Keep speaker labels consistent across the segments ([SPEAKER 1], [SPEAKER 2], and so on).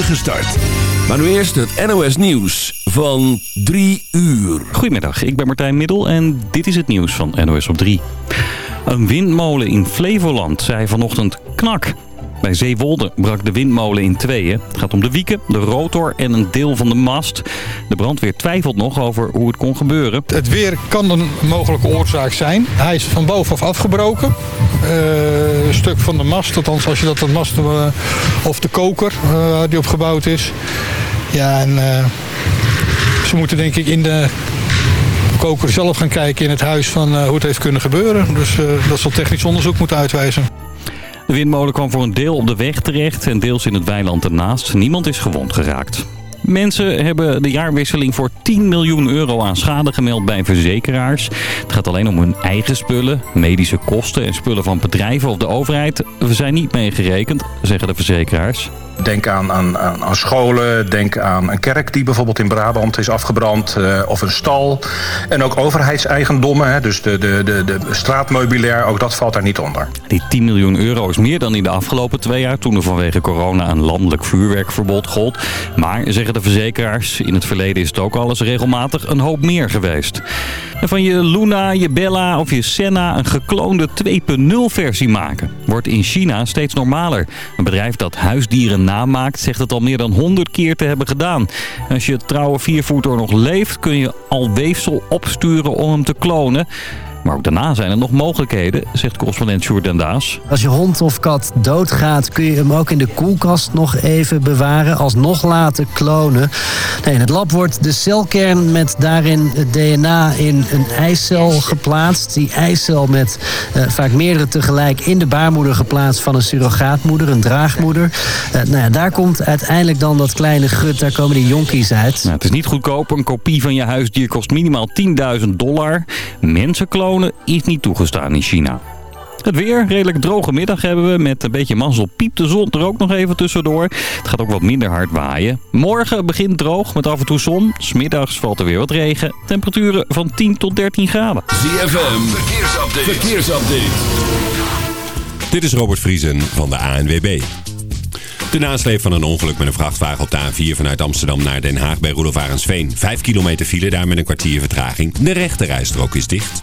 [SPEAKER 1] start. Maar nu eerst het NOS Nieuws van 3 uur.
[SPEAKER 2] Goedemiddag, ik ben Martijn Middel en dit is het nieuws van NOS op 3. Een windmolen in Flevoland zei vanochtend knak. Bij Zeewolde brak de windmolen in tweeën. Het gaat om de wieken, de rotor en een deel van de mast. De brandweer twijfelt nog over hoe het kon gebeuren.
[SPEAKER 3] Het weer kan een mogelijke oorzaak zijn. Hij is van bovenaf afgebroken. Uh, een stuk van de mast, althans als je dat de mast uh, of de koker uh, die op gebouwd is. Ja, en ze moeten denk ik in de koker zelf gaan kijken in het huis van hoe het heeft kunnen gebeuren. Dus dat zal technisch onderzoek moeten uitwijzen.
[SPEAKER 2] De windmolen kwam voor een deel op de weg terecht en deels in het weiland ernaast. Niemand is gewond geraakt. Mensen hebben de jaarwisseling voor 10 miljoen euro aan schade gemeld bij verzekeraars. Het gaat alleen om hun eigen spullen, medische kosten en spullen van bedrijven of de overheid. We zijn niet meegerekend, zeggen de verzekeraars.
[SPEAKER 4] Denk aan, aan, aan, scholen, denk aan een kerk die bijvoorbeeld in Brabant is afgebrand. Uh, of een stal. En ook overheidseigendommen, hè, dus de, de, de, de straatmeubilair, ook dat valt daar niet onder.
[SPEAKER 2] Die 10 miljoen euro is meer dan in de afgelopen twee jaar... toen er vanwege corona een landelijk vuurwerkverbod gold. Maar, zeggen de verzekeraars, in het verleden is het ook alles regelmatig een hoop meer geweest. En van je Luna, je Bella of je Senna een gekloonde 2.0 versie maken... wordt in China steeds normaler. Een bedrijf dat huisdieren namaakt, zegt het al meer dan 100 keer te hebben gedaan. Als je trouwe viervoeter nog leeft, kun je al weefsel opsturen om hem te klonen. Maar ook daarna zijn er nog mogelijkheden, zegt correspondent Sjoerd Daas.
[SPEAKER 5] Als je hond of kat doodgaat, kun je hem ook in de koelkast nog even bewaren. Alsnog laten klonen. Nee, in het lab wordt de celkern met daarin het DNA in een eicel geplaatst. Die eicel met uh, vaak meerdere tegelijk in de baarmoeder geplaatst van een surrogaatmoeder, een draagmoeder. Uh, nou ja, daar komt uiteindelijk dan dat kleine gut, daar komen die jonkies uit.
[SPEAKER 2] Nou, het is niet goedkoop. Een kopie van je huisdier kost minimaal 10.000 dollar. Mensen klonen is niet toegestaan in China. Het weer, redelijk droge middag hebben we. Met een beetje mazzel piept de zon er ook nog even tussendoor. Het gaat ook wat minder hard waaien. Morgen begint droog met af en toe zon. Smiddags valt er weer wat regen. Temperaturen van 10 tot 13 graden.
[SPEAKER 1] ZFM, verkeersupdate. verkeersupdate.
[SPEAKER 6] Dit is Robert Vriesen van de ANWB. De nasleep van een ongeluk met een vrachtwagen op de A4 vanuit Amsterdam naar Den Haag bij Roelof Arendsveen. Vijf kilometer file daar met een kwartier vertraging. De rechte rijstrook is dicht.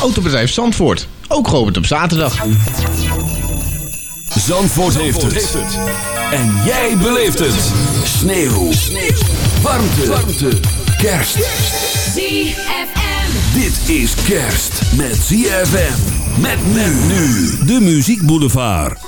[SPEAKER 7] Autobedrijf Zandvoort, ook geopend op zaterdag.
[SPEAKER 1] Zandvoort, heeft, het. En jij beleeft het. Sneeuw. Sneeuw. Warmte. Warmte. Kerst.
[SPEAKER 8] ZFM.
[SPEAKER 1] Dit is kerst met ZFM. Met men nu. De Muziek Boulevard.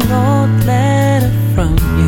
[SPEAKER 9] An old letter from you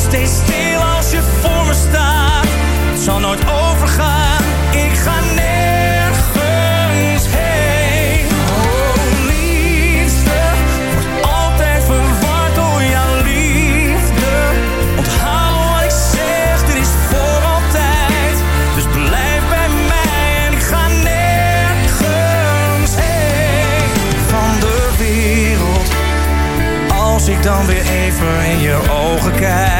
[SPEAKER 10] Steeds stil als je voor me staat. Het zal nooit overgaan, ik ga nergens heen. Oh liefde, wordt altijd verward door jouw liefde. Onthoud wat ik zeg, dit is voor altijd. Dus blijf bij mij en ik ga nergens heen van de wereld. Als ik dan weer even in je ogen kijk,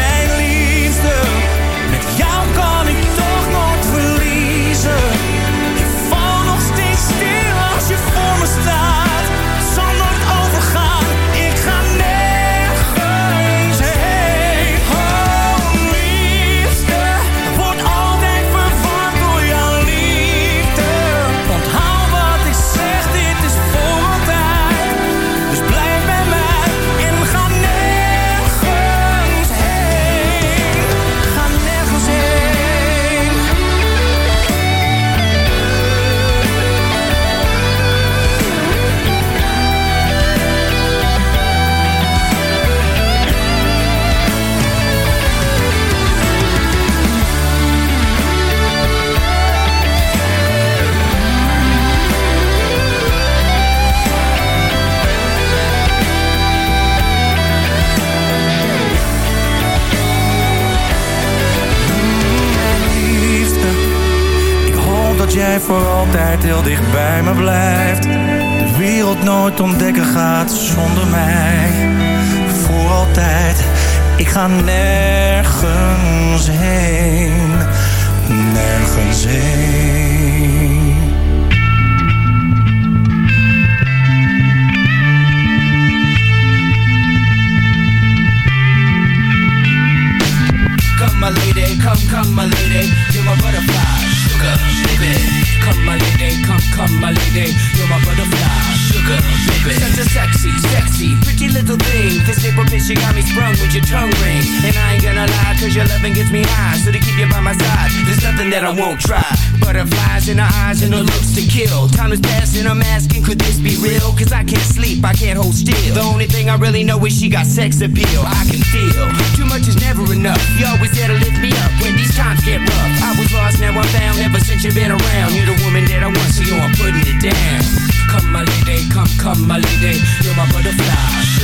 [SPEAKER 11] I never thing I really know is she got sex appeal. I can feel too much is never enough. You always there to lift me up when these times get rough. I was lost, now I'm found. Ever since you've been around, you're the woman that I want, so yo, I'm putting it down. Come, my lady, come, come, my lady, you're my butterfly,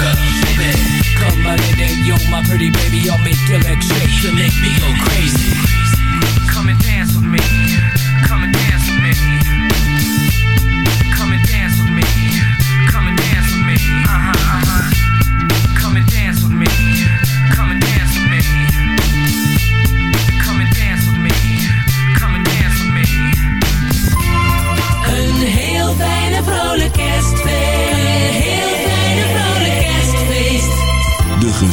[SPEAKER 11] sugar, baby Come my lady, you're my pretty baby I'll make your legs shake, you make me go crazy Come and dance with me. Come and dance with me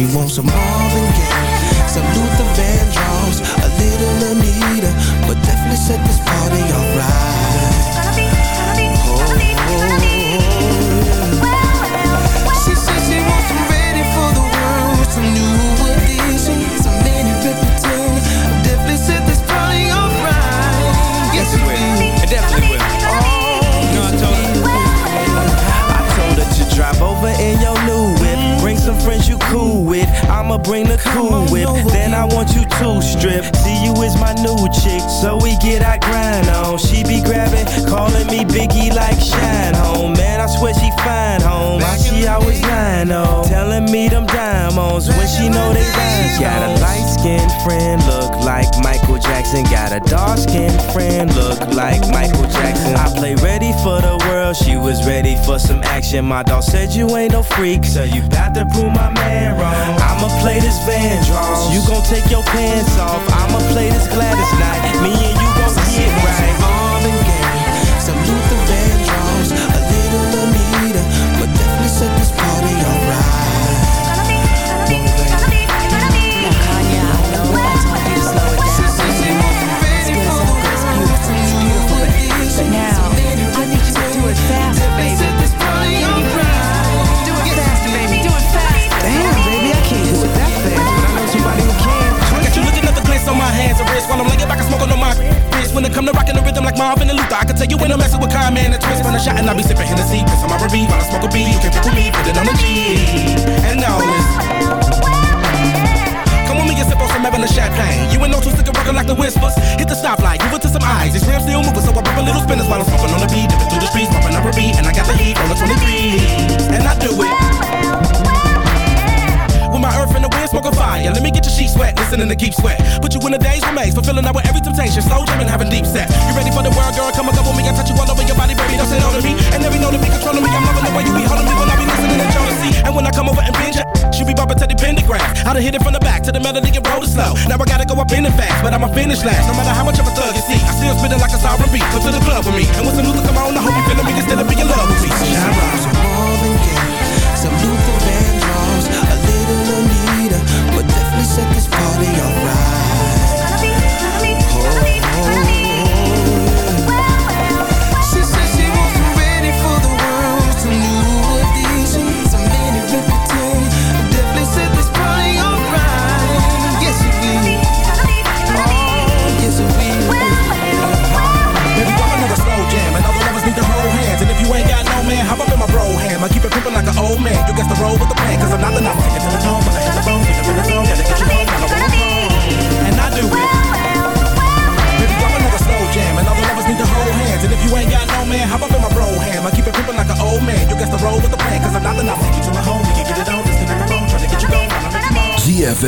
[SPEAKER 12] She wants some This
[SPEAKER 11] Vandross, you gon' take your pants off. I'ma play this Gladys night, me and you gon' get right.
[SPEAKER 13] Smoking on my wrist. When it come to rocking the rhythm like Marvin and Luther, I can tell you when I'm messing with Kyle, man, and twist. Run a shot and I be sipping Hennessy, piss on my R&B while I smoke a beat. You can't pick with me, put it on the G. And now listen. Come with me and sip on some Evan champagne. You ain't no two stick rockin' like the whispers. Hit the stoplight, move it to some eyes. These rims still moving, so I pop a little spinners while I'm smoking on the beat. Dipping through the streets, popping up a beat, and I got the heat on the 23. And I do it. My earth and the wind, smoke a fire. Let me get your sheet sweat, listening to keep sweat. Put you in a daze remains, fulfilling out with every temptation. Slow jamming, having deep set. You ready for the world, girl? Come and go with me. I touch you all over your body, baby. Don't say no to me. And every know to be controlling me. I'm loving the way you be holding me when I be listening to jealousy. And when I come over and binge, she be bumping to the pentagram. I done hit it from the back to the melody and roll it slow. Now I gotta go up in it fast, but I'ma finish last. No matter how much of a thug you see, I still spitting like a sovereign beat. Come to the club with me, and when some Luther come on, I hope you feeling me instead of being in love with me. Shine we off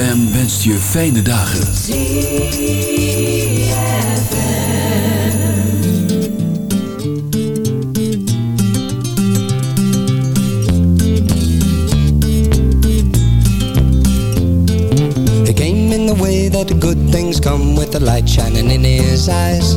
[SPEAKER 1] ZFM wenst je fijne dagen.
[SPEAKER 14] He came in the way that good things come with the light shining in his eyes.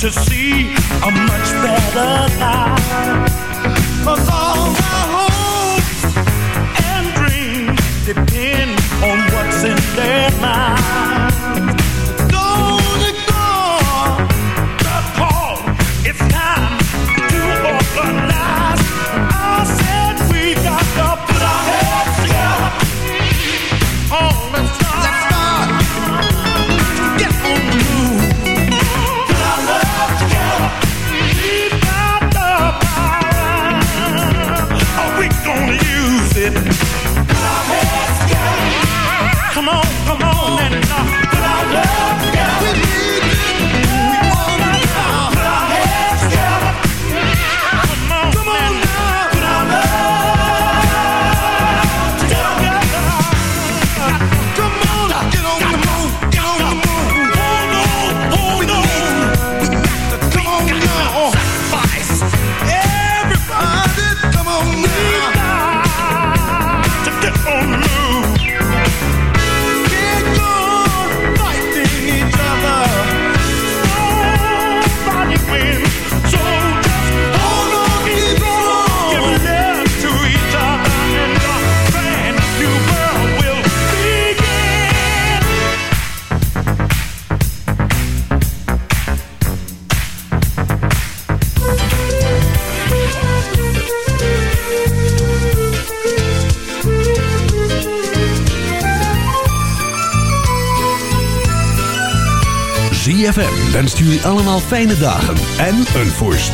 [SPEAKER 15] to
[SPEAKER 1] en stuur je allemaal fijne dagen en een voorst.